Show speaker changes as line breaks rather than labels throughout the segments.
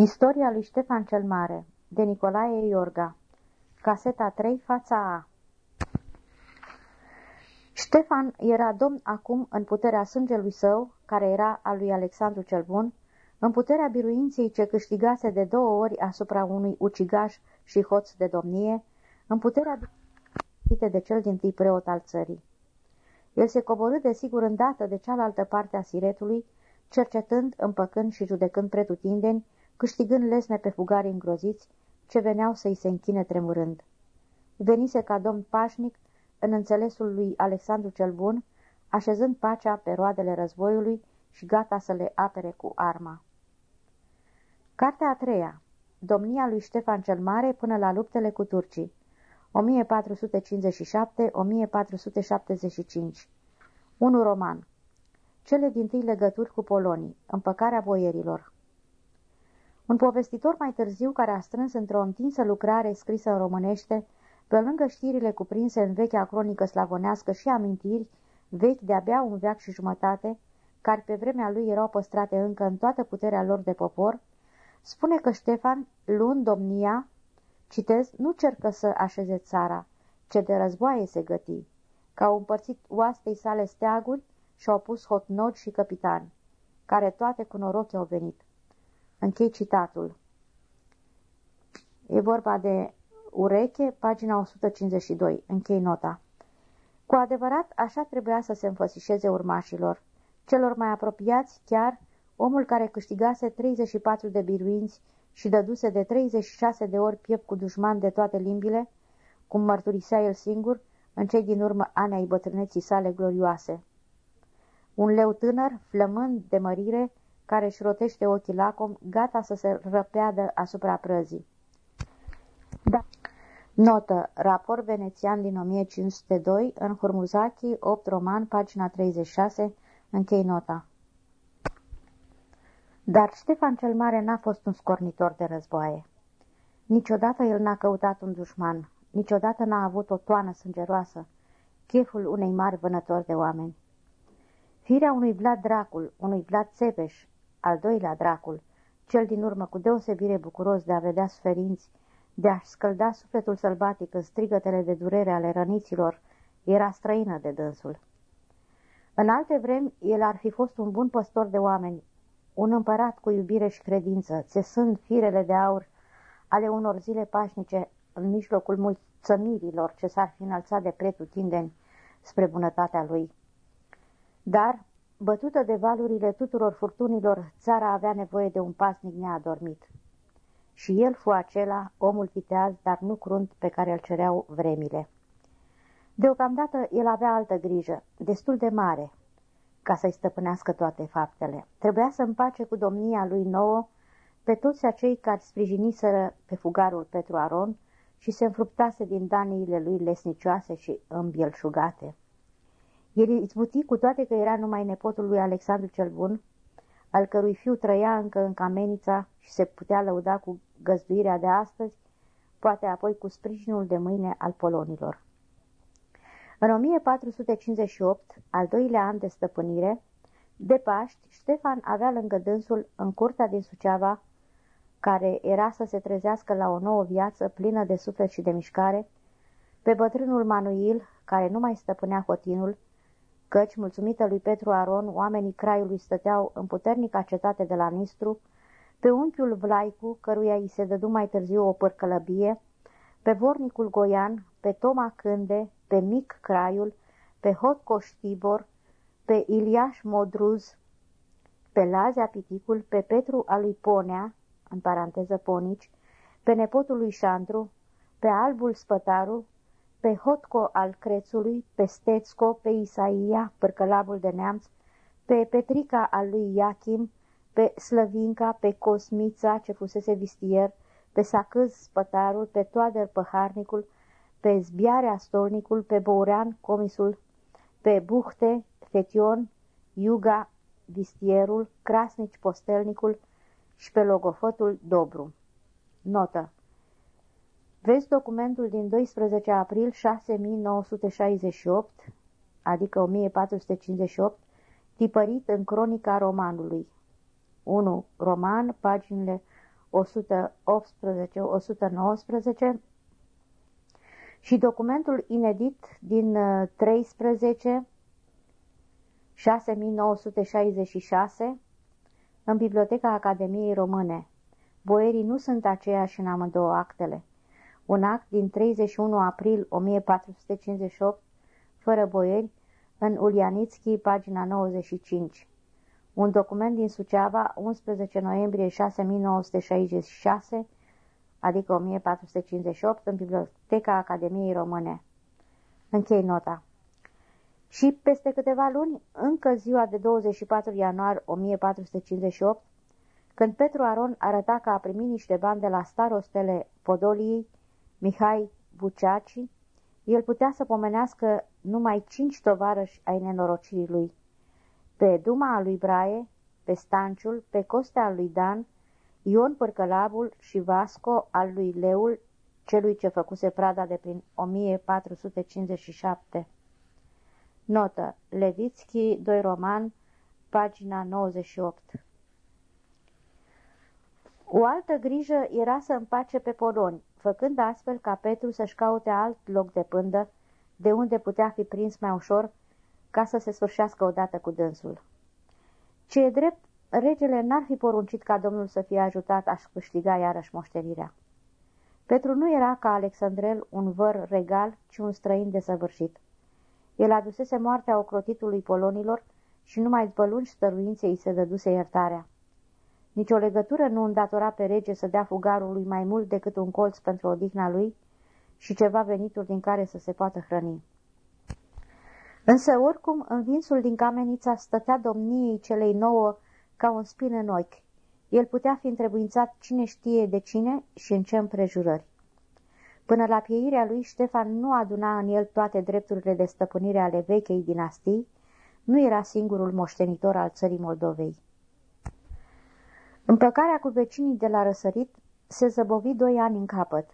Istoria lui Ștefan cel Mare de Nicolae Iorga Caseta 3, fața A Ștefan era domn acum în puterea sângelui său, care era al lui Alexandru cel Bun, în puterea biruinței ce câștigase de două ori asupra unui ucigaș și hoț de domnie, în puterea de cel din tâi preot al țării. El se coborâ de sigur îndată de cealaltă parte a siretului, cercetând, împăcând și judecând pretutindeni, câștigând lesne pe fugari îngroziți, ce veneau să-i se închine tremurând. Venise ca domn pașnic, în înțelesul lui Alexandru cel Bun, așezând pacea pe roadele războiului și gata să le apere cu arma. Cartea a treia. Domnia lui Ștefan cel Mare până la luptele cu turcii. 1457-1475 1 roman. Cele din tâi legături cu polonii. Împăcarea boierilor un povestitor mai târziu care a strâns într-o întinsă lucrare scrisă în românește, pe lângă știrile cuprinse în vechea cronică slavonească și amintiri, vechi de-abia un veac și jumătate, care pe vremea lui erau păstrate încă în toată puterea lor de popor, spune că Ștefan, luând domnia, citez, nu cercă să așeze țara, ce de războaie se găti, că au împărțit oastei sale steaguri și au pus hotnogi și capitani, care toate cu noroc au venit. Închei citatul. E vorba de ureche, pagina 152. Închei nota. Cu adevărat, așa trebuia să se înfățișeze urmașilor. Celor mai apropiați, chiar, omul care câștigase 34 de biruinți și dăduse de 36 de ori piept cu dușman de toate limbile, cum mărturisea el singur, în cei din urmă ani ai bătrâneții sale glorioase. Un leu tânăr, flămând de mărire, care își rotește ochii lacom, gata să se răpeadă asupra prăzii. Da. Notă. Raport venețian din 1502, în Hurmuzaki, 8 roman, pagina 36, închei nota. Dar Ștefan cel Mare n-a fost un scornitor de războaie. Niciodată el n-a căutat un dușman, niciodată n-a avut o toană sângeroasă, cheful unei mari vânători de oameni. Firea unui Vlad Dracul, unui Vlad Țepeș, al doilea dracul, cel din urmă cu deosebire bucuros de a vedea suferinți, de a-și scălda sufletul sălbatic în strigătele de durere ale răniților, era străină de dânsul. În alte vremi, el ar fi fost un bun păstor de oameni, un împărat cu iubire și credință, țesând firele de aur ale unor zile pașnice în mijlocul mulțămirilor ce s-ar fi înălțat de pretutindeni spre bunătatea lui. Dar, Bătută de valurile tuturor furtunilor, țara avea nevoie de un pasnic neadormit. Și el fu acela, omul viteaz, dar nu crunt, pe care îl cereau vremile. Deocamdată el avea altă grijă, destul de mare, ca să-i stăpânească toate faptele. Trebuia să împace cu domnia lui nouă pe toți acei care sprijiniseră pe fugarul Petru Aron și se înfruptase din daniile lui lesnicioase și îmbielșugate. El izbuti cu toate că era numai nepotul lui Alexandru cel Bun, al cărui fiu trăia încă în Camenița și se putea lăuda cu găzduirea de astăzi, poate apoi cu sprijinul de mâine al polonilor. În 1458, al doilea an de stăpânire, de Paști, Ștefan avea lângă dânsul, în curtea din Suceava, care era să se trezească la o nouă viață plină de suflet și de mișcare, pe bătrânul Manuil, care nu mai stăpânea hotinul, căci, mulțumită lui Petru Aron, oamenii craiului stăteau în puternica cetate de la Nistru, pe unchiul Vlaicu, căruia îi se dădu mai târziu o părcălăbie, pe vornicul Goian, pe Toma Cânde, pe Mic Craiul, pe Hot Coștibor, pe Iliaș Modruz, pe Lazia Piticul, pe Petru al lui Ponea, în paranteză Ponici, pe nepotul lui Șandru, pe Albul Spătaru, pe Hotco al Crețului, pe Stețco, pe Isaia, părcălabul de neamț, pe Petrica al lui Iachim, pe Slăvinca, pe Cosmița, ce fusese vistier, pe Sacâz spătarul, pe Toader păharnicul, pe Zbiarea stolnicul, pe Bourean comisul, pe Buhte, Fetion, Iuga, vistierul, Crasnici postelnicul și pe Logofătul Dobru. Notă Vezi documentul din 12 april 6968, adică 1458, tipărit în cronica romanului. 1. Roman, paginile 118-119 și documentul inedit din 13 6966 în Biblioteca Academiei Române. Boierii nu sunt aceiași în amândouă actele. Un act din 31 april 1458, fără boieri, în Ulianitski, pagina 95. Un document din Suceava, 11 noiembrie 6966, adică 1458, în Biblioteca Academiei Române. Închei nota. Și peste câteva luni, încă ziua de 24 ianuar 1458, când Petru Aron arăta că a primit niște bani de la starostele Podoliei, Mihai Buceaci, el putea să pomenească numai cinci tovarăși ai nenorocirii lui. Pe Duma al lui Braie, pe Stanciul, pe Costea al lui Dan, Ion Părcălabul și Vasco al lui Leul, celui ce făcuse prada de prin 1457. Notă. Levitski, 2 roman, pagina 98. O altă grijă era să împace pe poloni, făcând astfel ca Petru să-și caute alt loc de pândă, de unde putea fi prins mai ușor, ca să se sfârșească odată cu dânsul. Ce e drept, regele n-ar fi poruncit ca domnul să fie ajutat a-și câștiga iarăși moștenirea. Petru nu era ca Alexandrel un văr regal, ci un străin desăvârșit. El adusese moartea ocrotitului polonilor și numai după lungi stăruințe îi se dăduse iertarea. Nici o legătură nu îndatora pe rege să dea fugarului mai mult decât un colț pentru odihna lui și ceva venituri din care să se poată hrăni. Însă, oricum, învinsul din camenița stătea domniei celei nouă ca un spin în ochi. El putea fi întrebuințat cine știe de cine și în ce împrejurări. Până la pieirea lui, Ștefan nu aduna în el toate drepturile de stăpânire ale vechei dinastii, nu era singurul moștenitor al țării Moldovei. Împăcarea cu vecinii de la răsărit se zăbovi doi ani în capăt,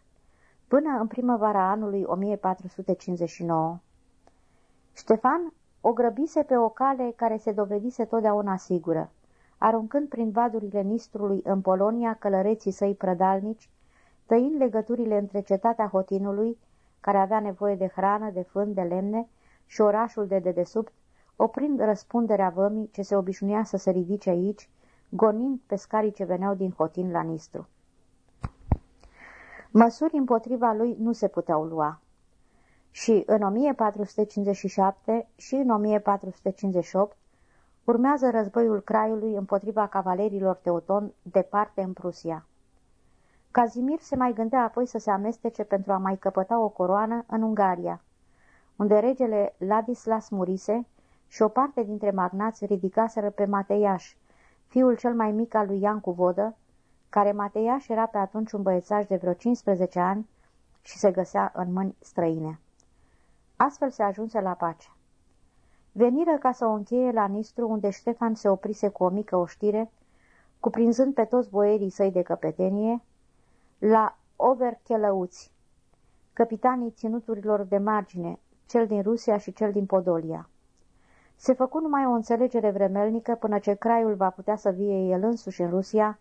până în primăvara anului 1459. Ștefan o grăbise pe o cale care se dovedise totdeauna sigură, aruncând prin vadurile Nistrului în Polonia călăreții săi prădalnici, tăind legăturile între cetatea Hotinului, care avea nevoie de hrană, de fân, de lemne, și orașul de dedesubt, oprind răspunderea vămii ce se obișnuia să se ridice aici, gonind pescarii ce veneau din Hotin la Nistru. Măsuri împotriva lui nu se puteau lua. Și în 1457 și în 1458 urmează războiul Craiului împotriva cavalerilor teuton departe în Prusia. Cazimir se mai gândea apoi să se amestece pentru a mai căpăta o coroană în Ungaria, unde regele Ladislas murise și o parte dintre magnați ridicaseră pe Mateiaș, fiul cel mai mic al lui Iancu Vodă, care Mateiaș era pe atunci un băiețaș de vreo 15 ani și se găsea în mâini străine. Astfel se ajunse la pace. Veniră ca să o încheie la Nistru, unde Ștefan se oprise cu o mică oștire, cuprinzând pe toți boierii săi de căpetenie, la Overchelăuți, capitanii ținuturilor de margine, cel din Rusia și cel din Podolia. Se făcu numai o înțelegere vremelnică până ce craiul va putea să vie el însuși în Rusia,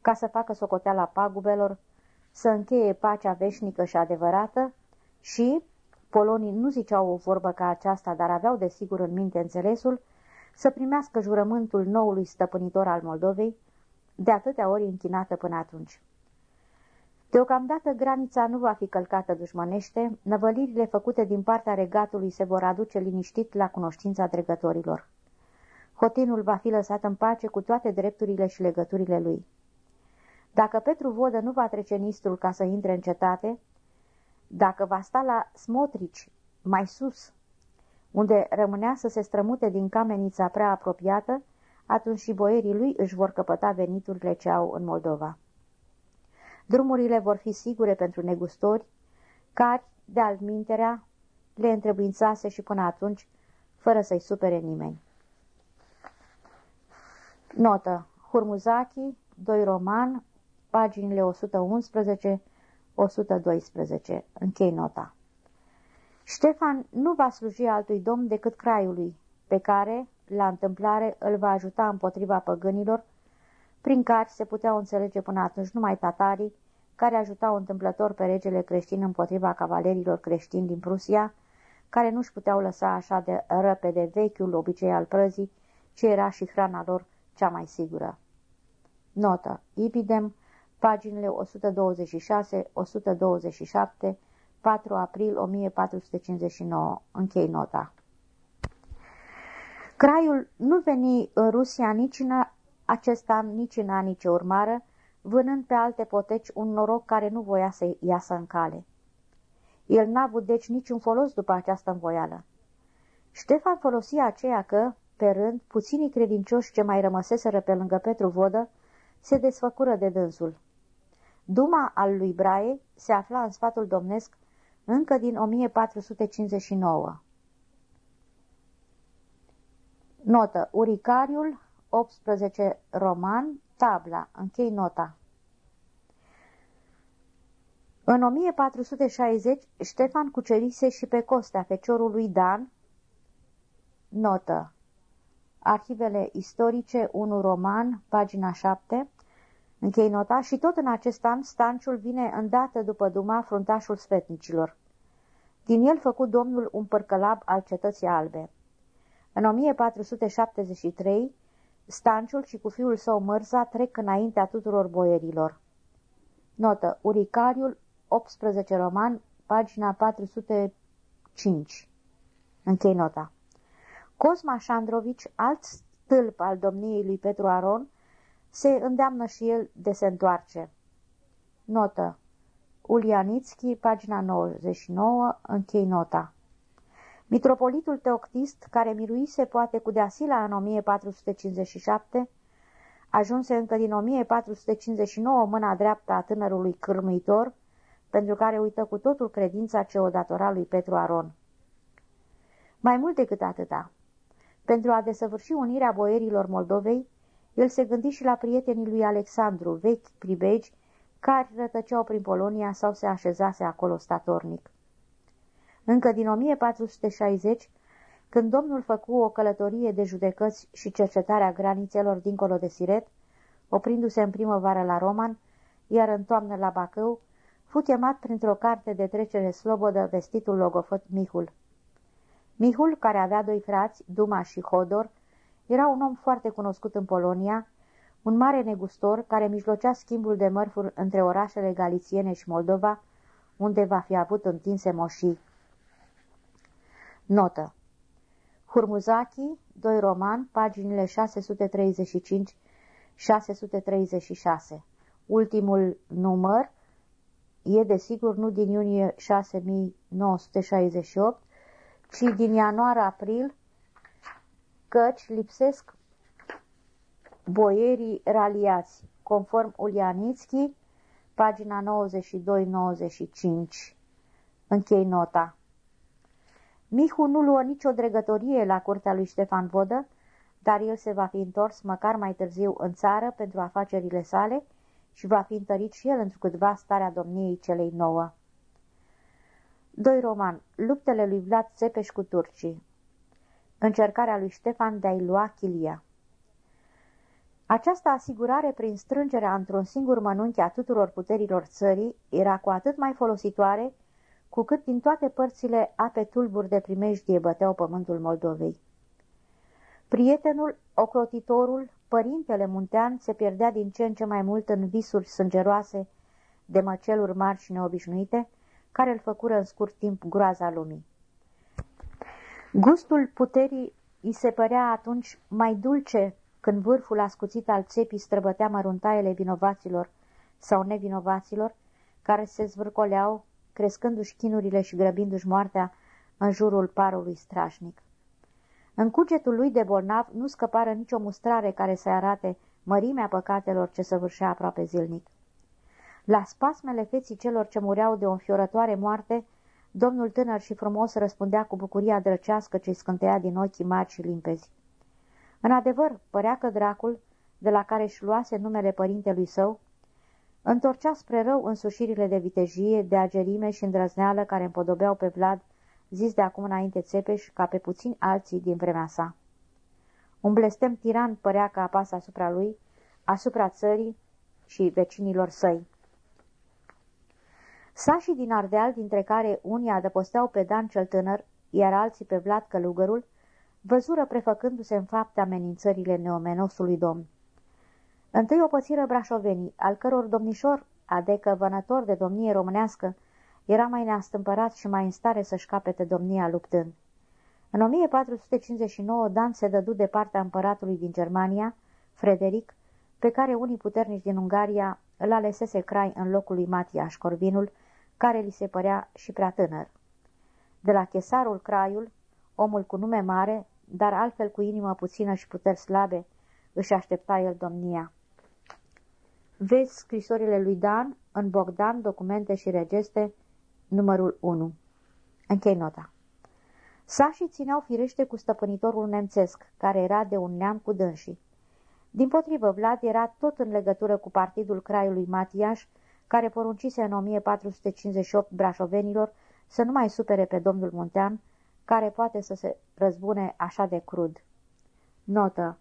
ca să facă socoteala pagubelor, să încheie pacea veșnică și adevărată și, polonii nu ziceau o vorbă ca aceasta, dar aveau desigur în minte înțelesul, să primească jurământul noului stăpânitor al Moldovei, de atâtea ori închinată până atunci. Deocamdată granița nu va fi călcată dușmănește, năvălirile făcute din partea regatului se vor aduce liniștit la cunoștința dregătorilor. Hotinul va fi lăsat în pace cu toate drepturile și legăturile lui. Dacă Petru Vodă nu va trece Nistrul ca să intre în cetate, dacă va sta la Smotrici, mai sus, unde rămânea să se strămute din camenița prea apropiată, atunci și boierii lui își vor căpăta veniturile ce au în Moldova. Drumurile vor fi sigure pentru negustori, care, de altminterea, le întrebuințase și până atunci, fără să-i supere nimeni. Notă. Hurmuzaki, 2 roman, paginile 111-112. Închei nota. Ștefan nu va sluji altui domn decât craiului, pe care, la întâmplare, îl va ajuta împotriva păgânilor, prin care se puteau înțelege până atunci numai tatarii, care ajutau întâmplător pe regele creștin împotriva cavalerilor creștini din Prusia, care nu-și puteau lăsa așa de răpede vechiul obicei al prăzii, ce era și hrana lor cea mai sigură. Notă. Ibidem, paginile 126-127, 4 april 1459. Închei nota. Craiul nu veni în Rusia nici în acest an, nici în anii ce urmară, vânând pe alte poteci un noroc care nu voia să iasă în cale. El n-a avut deci niciun folos după această învoială. Ștefan folosi aceea că, pe rând, puținii credincioși ce mai rămăseseră pe lângă Petru Vodă se desfăcură de dânsul. Duma al lui Braie se afla în sfatul domnesc încă din 1459. Notă. Uricariul, 18 roman, tabla. Închei nota. În 1460, Ștefan cucerise și pe Costea, feciorul lui Dan. Notă. Arhivele istorice, 1 roman, pagina 7. Închei nota și tot în acest an Stanciul vine îndată după Duma fruntașul sfetnicilor. Din el făcut domnul un părcălab al cetății albe. În 1473, Stanciul și cu fiul său Mărza trec înaintea tuturor boierilor. Notă. Uricariul, 18 roman, pagina 405. Închei nota. Cosma Șandrovici, alt stâlp al domniei lui Petru Aron, se îndeamnă și el de se întoarce. Notă. Ulianitski, pagina 99, închei nota. Mitropolitul Teoctist, care miruise poate cu Deasila în 1457, ajunse încă din 1459 mâna dreaptă a tânărului cârmuitor, pentru care uită cu totul credința ce o datora lui Petru Aron. Mai mult decât atâta, pentru a desăvârși unirea boierilor Moldovei, el se gândi și la prietenii lui Alexandru, vechi pribegi, care rătăceau prin Polonia sau se așezase acolo statornic. Încă din 1460, când domnul făcu o călătorie de judecăți și cercetarea granițelor dincolo de Siret, oprindu-se în primăvară la Roman, iar în toamnă la Bacău, fu chemat printr-o carte de trecere slobodă vestitul logofăt Mihul. Mihul, care avea doi frați, Duma și Hodor, era un om foarte cunoscut în Polonia, un mare negustor care mijlocea schimbul de mărfuri între orașele galițiene și Moldova, unde va fi avut întinse moșii. Notă Hurmuzaki, 2 roman, paginile 635-636. Ultimul număr e desigur nu din iunie 6968, ci din ianuar-april, căci lipsesc boierii raliați, conform Ulianitski, pagina 92-95. Închei nota. Mihu nu luă nicio dregătorie la curtea lui Ștefan Vodă, dar el se va fi întors măcar mai târziu în țară pentru afacerile sale și va fi întărit și el întrucâtva starea domniei celei nouă. 2 roman. Luptele lui Vlad Țepeș cu turcii Încercarea lui Ștefan de a-i lua chilia Această asigurare prin strângerea într-un singur mănunchi a tuturor puterilor țării era cu atât mai folositoare cu cât din toate părțile ape tulburi de primejdie băteau pământul Moldovei. Prietenul, ocrotitorul, părintele muntean se pierdea din ce în ce mai mult în visuri sângeroase de măceluri mari și neobișnuite, care îl făcură în scurt timp groaza lumii. Gustul puterii îi se părea atunci mai dulce când vârful ascuțit al țepii străbătea măruntaiele vinovaților sau nevinovaților, care se zvârcoleau crescându-și chinurile și grăbindu-și moartea în jurul parului strașnic. În cugetul lui de bolnav nu scăpară nicio mustrare care să arate mărimea păcatelor ce săvârșea aproape zilnic. La spasmele feții celor ce mureau de o înfiorătoare moarte, domnul tânăr și frumos răspundea cu bucuria drăcească ce-i scânteia din ochii mari și limpezi. În adevăr, părea că dracul, de la care își luase numele părintelui său, Întorcea spre rău însușirile de vitejie, de agerime și îndrăzneală care împodobeau pe Vlad, zis de acum înainte Țepeș, ca pe puțini alții din vremea sa. Un blestem tiran părea că apasă asupra lui, asupra țării și vecinilor săi. Sașii din Ardeal, dintre care unii adăposteau pe Dan cel tânăr, iar alții pe Vlad Călugărul, văzură prefăcându-se în fapte amenințările neomenosului domn. Întâi o pățiră brașovenii, al căror domnișor, adecă vănător de domnie românească, era mai neastâmpărat și mai în stare să-și capete domnia luptând. În 1459 Dan se dădu de partea împăratului din Germania, Frederic, pe care unii puternici din Ungaria îl alesese crai în locul lui Matiaș Corvinul, care li se părea și prea tânăr. De la chesarul Craiul, omul cu nume mare, dar altfel cu inimă puțină și puteri slabe, își aștepta el domnia. Vezi scrisorile lui Dan în Bogdan, documente și regeste, numărul 1. Închei nota. Sașii țineau firește cu stăpânitorul nemțesc, care era de un neam cu dânsii. Din potrivă, Vlad era tot în legătură cu partidul Craiului Matiaș, care poruncise în 1458 brașovenilor să nu mai supere pe domnul Muntean, care poate să se răzbune așa de crud. Notă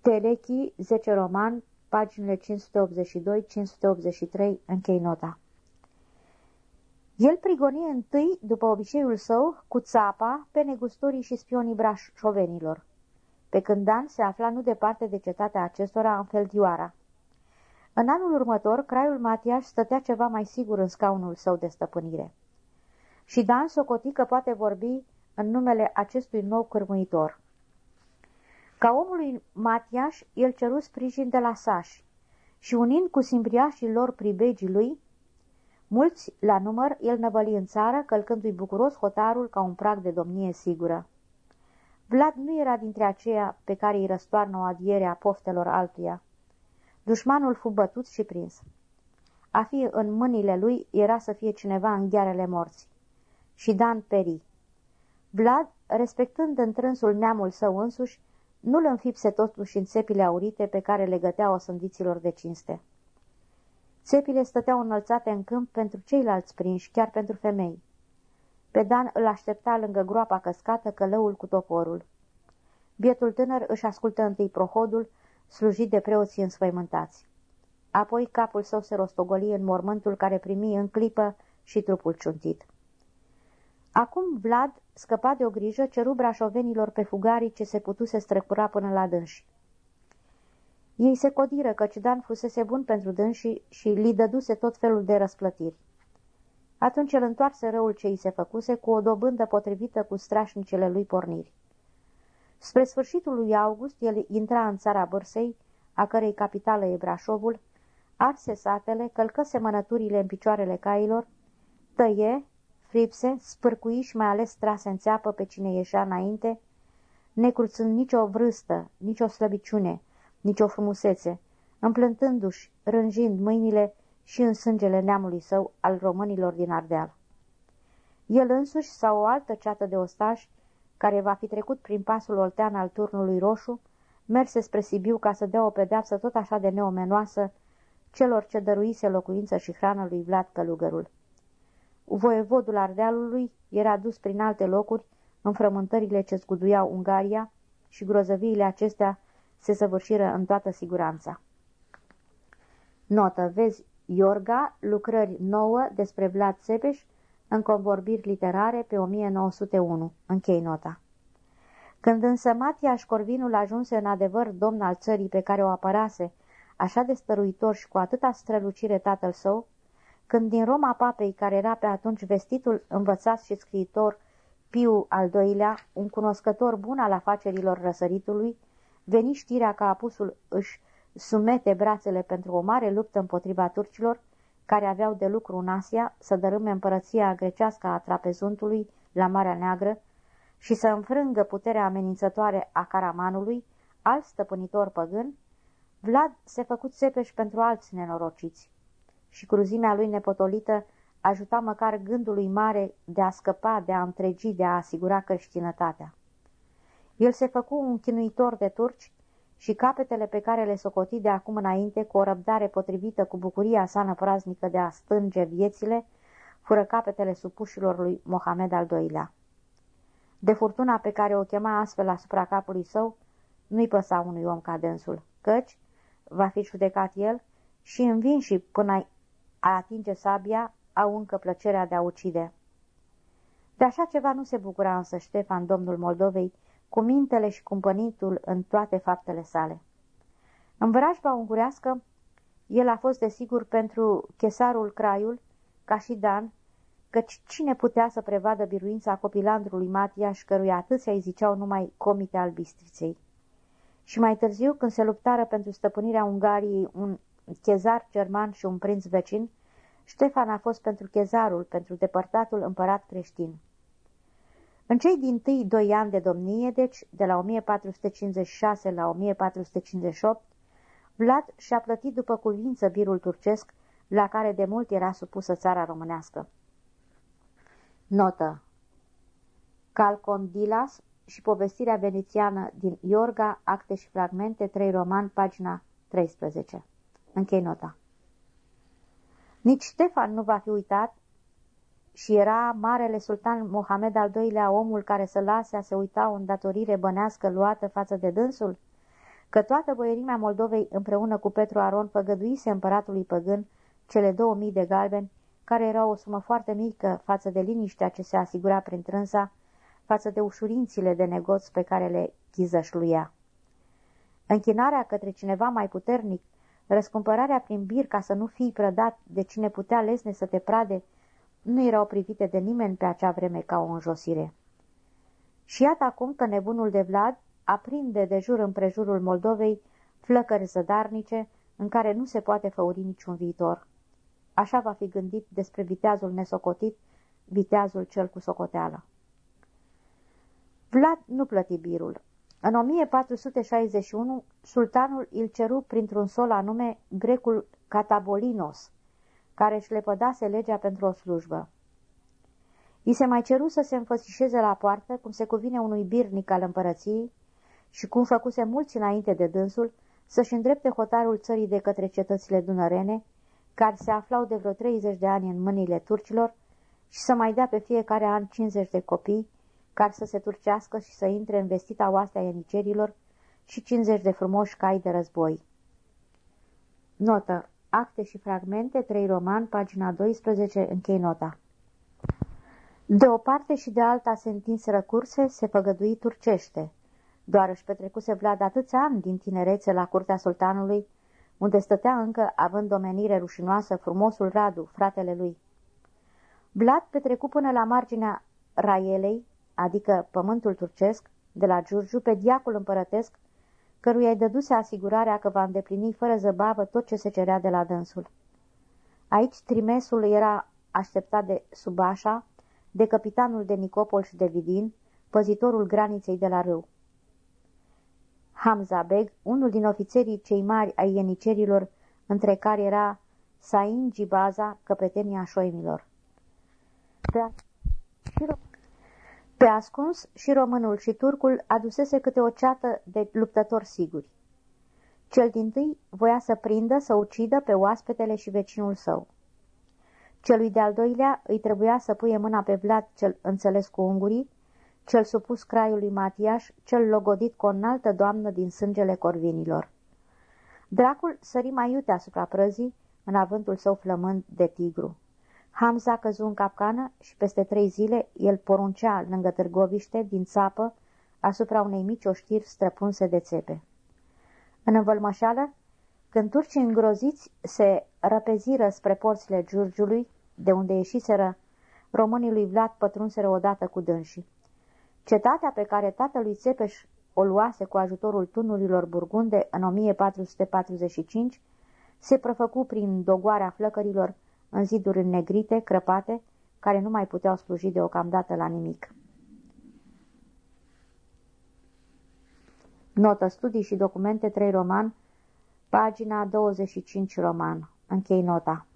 Telechi, 10 roman, paginile 582-583, închei nota. El prigoni întâi, după obiceiul său, cu țapa pe negustorii și spionii brașovenilor, pe când Dan se afla nu departe de cetatea acestora în Feldioara. În anul următor, craiul Matiaș stătea ceva mai sigur în scaunul său de stăpânire. Și Dan socoti că poate vorbi în numele acestui nou cârmuitor. Ca omului Matiaș, el ceru sprijin de la sași și unind cu simbriașii lor pribegii lui, mulți la număr, el năvăli în țară, călcându-i bucuros hotarul ca un prag de domnie sigură. Vlad nu era dintre aceia pe care îi răstoarnă o adiere a poftelor altuia. Dușmanul fu bătut și prins. A fi în mâinile lui era să fie cineva în ghearele morții. Și Dan peri. Vlad, respectând întrânsul neamul său însuși, nu-l înfipse totuși în țepile aurite pe care le găteau sândiților de cinste. Țepile stăteau înălțate în câmp pentru ceilalți prinși, chiar pentru femei. Pe Dan îl aștepta lângă groapa căscată călăul cu toporul. Bietul tânăr își ascultă întâi prohodul, slujit de preoții înspăimântați. Apoi capul său se rostogoli în mormântul care primi în clipă și trupul ciuntit. Acum Vlad, scăpat de o grijă, ceru brașovenilor pe fugarii ce se putuse străcura până la dânși. Ei se codiră că Dan fusese bun pentru dânsii și li dăduse tot felul de răsplătiri. Atunci el întoarse răul ce îi se făcuse cu o dobândă potrivită cu strașnicele lui porniri. Spre sfârșitul lui August, el intra în țara Bârsei, a cărei capitală e Brașovul, arse satele, călcă semănăturile în picioarele cailor, tăie, fripse, spârcui și mai ales trase în țeapă pe cine ieșea înainte, necruțând nicio vrâstă, nicio slăbiciune, nicio frumusețe, împlântându-și, rânjind mâinile și în sângele neamului său al românilor din Ardeal. El însuși sau o altă ceată de ostași, care va fi trecut prin pasul oltean al turnului roșu, merse spre Sibiu ca să dea o pedeapsă tot așa de neomenoasă celor ce dăruise locuință și hrană lui Vlad Călugărul. Voievodul Ardealului era dus prin alte locuri în frământările ce zguduiau Ungaria și grozăviile acestea se săvârșiră în toată siguranța. Notă, vezi Iorga, lucrări nouă despre Vlad Țepeș, în convorbiri literare pe 1901. Închei nota. Când însă Matiaș Școrvinul ajunse în adevăr domn al țării pe care o apărase, așa de stăruitor și cu atâta strălucire tatăl său, când din Roma papei, care era pe atunci vestitul învățat și scriitor Piu al doilea, un cunoscător bun al afacerilor răsăritului, veni știrea că apusul își sumete brațele pentru o mare luptă împotriva turcilor, care aveau de lucru în Asia să dărâme împărăția grecească a trapezuntului la Marea Neagră și să înfrângă puterea amenințătoare a Caramanului, alt stăpânitor păgân, Vlad se făcut sepeș pentru alți nenorociți și cruzimea lui nepotolită ajuta măcar gândului mare de a scăpa, de a întregi, de a asigura creștinătatea. El se făcu un chinuitor de turci și capetele pe care le socoti de acum înainte cu o răbdare potrivită cu bucuria sa năpraznică de a stânge viețile, fură capetele supușilor lui Mohamed al II-lea. De furtuna pe care o chema astfel asupra capului său, nu-i păsa unui om ca dânsul, căci, va fi judecat el, și învinși până a atinge sabia, au încă plăcerea de a ucide. De așa ceva nu se bucura însă Ștefan, domnul Moldovei, cu mintele și cumpănitul în toate faptele sale. În vrajba ungurească, el a fost desigur pentru chesarul Craiul, ca și Dan, căci cine putea să prevadă biruința copilandrului Matiaș, căruia atâția îi ziceau numai comite al Bistriței. Și mai târziu, când se luptară pentru stăpânirea Ungariei un chezar german și un prinț vecin, Ștefan a fost pentru chezarul, pentru depărtatul împărat creștin. În cei din tâi doi ani de domnie, deci, de la 1456 la 1458, Vlad și-a plătit după cuvință birul turcesc, la care de mult era supusă țara românească. Notă Calcondilas și povestirea venețiană din Iorga, acte și fragmente, 3 roman, pagina 13. Închei nota. Nici Ștefan nu va fi uitat și era marele sultan Mohamed al II-lea omul care să lase a se uita o îndatorire bănească luată față de dânsul? Că toată boierimea Moldovei împreună cu Petru Aron făgăduise împăratului păgân cele două mii de galbeni, care erau o sumă foarte mică față de liniștea ce se asigura prin trânsa, față de ușurințile de negoț pe care le chizășluia. Închinarea către cineva mai puternic, răscumpărarea prin bir ca să nu fii prădat de cine putea lesne să te prade, nu erau privite de nimeni pe acea vreme ca o înjosire. Și iată acum că nebunul de Vlad aprinde de jur împrejurul Moldovei flăcări zădarnice în care nu se poate făuri niciun viitor. Așa va fi gândit despre viteazul nesocotit, viteazul cel cu socoteală. Vlad nu plăti birul. În 1461, sultanul îl ceru printr-un sol anume grecul Catabolinos, care își lepădase legea pentru o slujbă. I se mai ceru să se înfățișeze la poartă, cum se cuvine unui birnic al împărăției, și cum făcuse mulți înainte de dânsul, să-și îndrepte hotarul țării de către cetățile dunărene, care se aflau de vreo 30 de ani în mâinile turcilor, și să mai dea pe fiecare an 50 de copii, care să se turcească și să intre în vestita oastea ienicerilor și 50 de frumoși cai de război. Notă. Acte și fragmente, 3 roman, pagina 12, închei nota. De o parte și de alta se întinseră curse, se făgădui turcește. Doar își petrecuse Vlad atâția ani din tinerețe la curtea sultanului, unde stătea încă, având domenire rușinoasă, frumosul Radu, fratele lui. Vlad petrecu până la marginea Raielei, adică pământul turcesc, de la Giurgiu, pe diacul împărătesc, căruia îi dăduse asigurarea că va îndeplini fără zăbavă tot ce se cerea de la dânsul. Aici trimesul era așteptat de Subașa, de capitanul de Nicopol și de Vidin, păzitorul graniței de la râu. Hamza Beg, unul din ofițerii cei mari ai ienicerilor, între care era Sain Gibaza, căpetenia șoimilor. Pe ascuns și românul și turcul adusese câte o ceată de luptători siguri. Cel din tâi voia să prindă, să ucidă pe oaspetele și vecinul său. Celui de-al doilea îi trebuia să puie mâna pe Vlad cel înțeles cu ungurii, cel supus craiului Matiaș, cel logodit cu o înaltă doamnă din sângele corvinilor. Dracul sări mai iute asupra prăzii, în avântul său flămând de tigru. Hamza căzu în capcană și peste trei zile el poruncea lângă Târgoviște, din țapă, asupra unei mici oștiri străpunse de țepe. În învălmășeală, când turcii îngroziți se răpeziră spre porțile Giurgiului, de unde ieșiseră românii lui Vlad pătrunseră odată cu dânsii. Cetatea pe care tatălui Țepeș o luase cu ajutorul tunurilor burgunde în 1445 se prăfăcu prin dogoarea flăcărilor în ziduri negrite, crăpate, care nu mai puteau sluji deocamdată la nimic. Notă, studii și documente 3 roman, pagina 25 roman. Închei nota.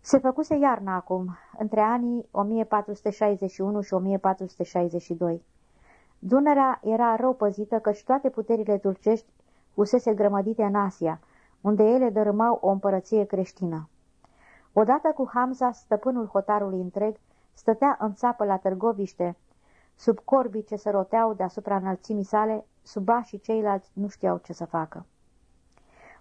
Se făcuse iarna acum, între anii 1461 și 1462. Dunărea era rău păzită căci toate puterile turcești fusese grămădite în Asia, unde ele dărâmau o împărăție creștină. Odată cu Hamza, stăpânul hotarului întreg, stătea în țapă la Târgoviște, sub corbii ce se roteau deasupra înălțimii sale, suba și ceilalți nu știau ce să facă.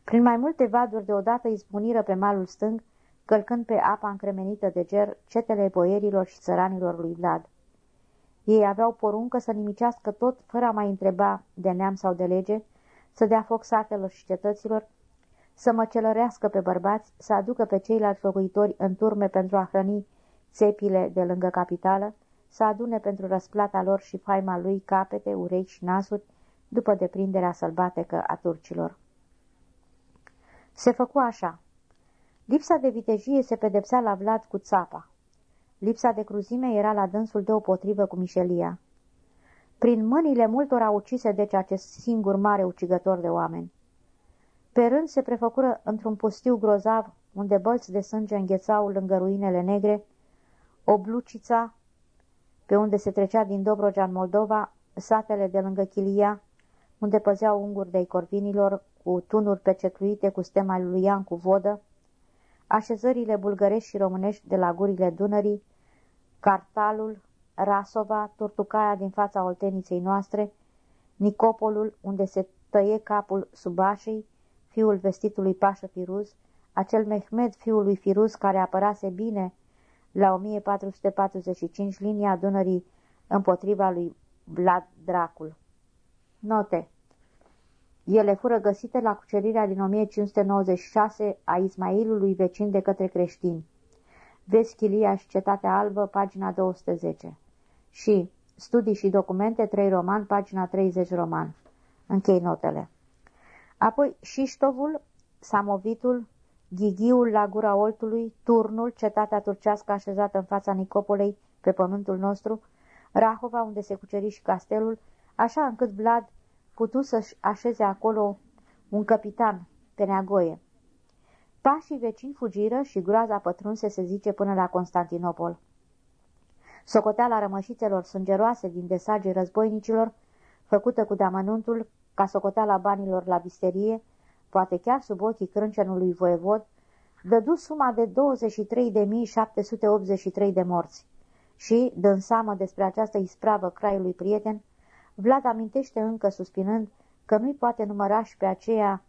Prin mai multe vaduri deodată izbuniră pe malul stâng, călcând pe apa încremenită de ger cetele boierilor și țăranilor lui Vlad. Ei aveau poruncă să nimicească tot, fără a mai întreba de neam sau de lege, să dea foc satelor și cetăților, să măcelărească pe bărbați, să aducă pe ceilalți locuitori în turme pentru a hrăni țepile de lângă capitală, să adune pentru răsplata lor și faima lui capete, urechi și nasuri, după deprinderea sălbatecă a turcilor. Se făcu așa. Lipsa de vitejie se pedepsea la Vlad cu țapa. Lipsa de cruzime era la dânsul deopotrivă cu mișelia. Prin mâinile multora ucise deci acest singur mare ucigător de oameni. Pe rând se prefăcură într-un pustiu grozav, unde bălți de sânge înghețau lângă ruinele negre, Oblucița, pe unde se trecea din Dobrogea în Moldova, satele de lângă Chilia, unde păzeau unguri de corvinilor cu tunuri pecetluite cu stema lui Ian cu vodă, așezările bulgărești și românești de la gurile Dunării, Cartalul, Rasova, Turtucaia din fața olteniței noastre, Nicopolul, unde se tăie capul Subașei, fiul vestitului Pașă Firuz, acel Mehmed, fiul lui Firuz, care apărase bine la 1445 linia Dunării împotriva lui Vlad Dracul. Note ele fură găsite la cucerirea din 1596 a Ismailului vecin de către creștini. Vezi Chilia și Cetatea Albă, pagina 210. Și Studii și documente, 3 roman, pagina 30 roman. Închei notele. Apoi Șiștovul, Samovitul, Ghighiul la gura Oltului, Turnul, cetatea turcească așezată în fața Nicopolei, pe pământul nostru, Rahova, unde se cuceri și castelul, așa încât Vlad putu să-și așeze acolo un capitan pe neagoie. Pașii vecini fugiră și groaza pătrunse se zice până la Constantinopol. Socoteala rămășițelor sângeroase din desagii războinicilor, făcută cu deamănuntul, ca socoteala banilor la bisterie, poate chiar sub ochii crâncenului voievod, dădu suma de 23.783 de morți. Și, dând seamă despre această ispravă craiului prieten, Vlad amintește încă, suspinând, că nu-i poate număra și pe aceea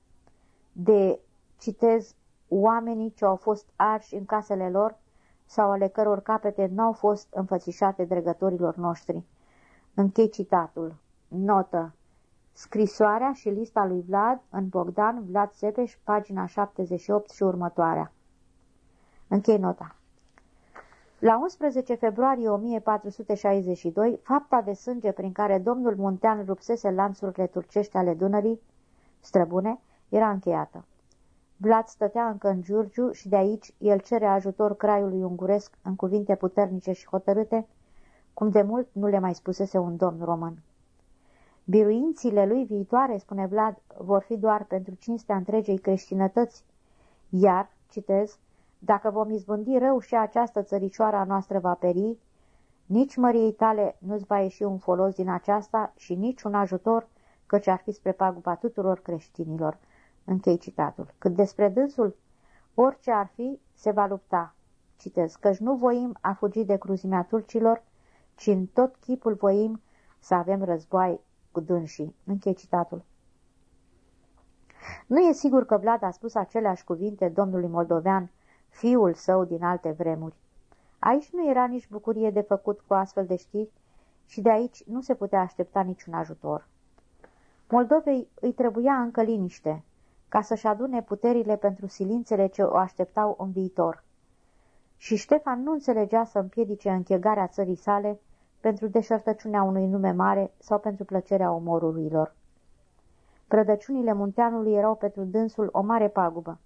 de, citez, oamenii ce au fost arși în casele lor sau ale căror capete n-au fost înfățișate dregătorilor noștri. Închei citatul. Notă. Scrisoarea și lista lui Vlad în Bogdan Vlad Sepeș, pagina 78 și următoarea. Închei nota. La 11 februarie 1462, fapta de sânge prin care domnul Muntean rupsese lanțurile turcești ale Dunării, străbune, era încheiată. Vlad stătea încă în Giurgiu și de aici el cere ajutor craiului unguresc în cuvinte puternice și hotărâte, cum de mult nu le mai spusese un domn român. Biruințile lui viitoare, spune Vlad, vor fi doar pentru cinstea întregei creștinătăți, iar, citez, dacă vom izbândi rău și această țăricioară a noastră va peri, nici măriei tale nu-ți va ieși un folos din aceasta și nici un ajutor, căci ar fi spre paguba tuturor creștinilor. Închei citatul. Cât despre dânsul, orice ar fi, se va lupta. Citez, căci nu voim a fugi de cruzimea turcilor, ci în tot chipul voim să avem război cu dânsii. Închei citatul. Nu e sigur că Vlad a spus aceleași cuvinte domnului moldovean, fiul său din alte vremuri. Aici nu era nici bucurie de făcut cu astfel de știri și de aici nu se putea aștepta niciun ajutor. Moldovei îi trebuia încă liniște, ca să-și adune puterile pentru silințele ce o așteptau în viitor. Și Ștefan nu înțelegea să împiedice închegarea țării sale pentru deșertăciunea unui nume mare sau pentru plăcerea omorurilor. Prădăciunile munteanului erau pentru dânsul o mare pagubă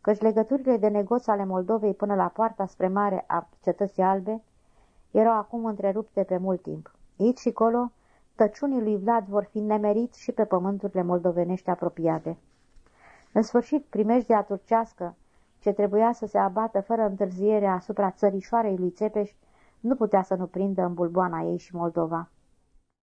căci legăturile de negoț ale Moldovei până la poarta spre mare a cetății albe erau acum întrerupte pe mult timp. Aici și colo, tăciunii lui Vlad vor fi nemerit și pe pământurile moldovenești apropiate. În sfârșit, primejdea turcească, ce trebuia să se abată fără întârziere asupra țărișoarei lui Țepeș, nu putea să nu prindă în bulboana ei și Moldova.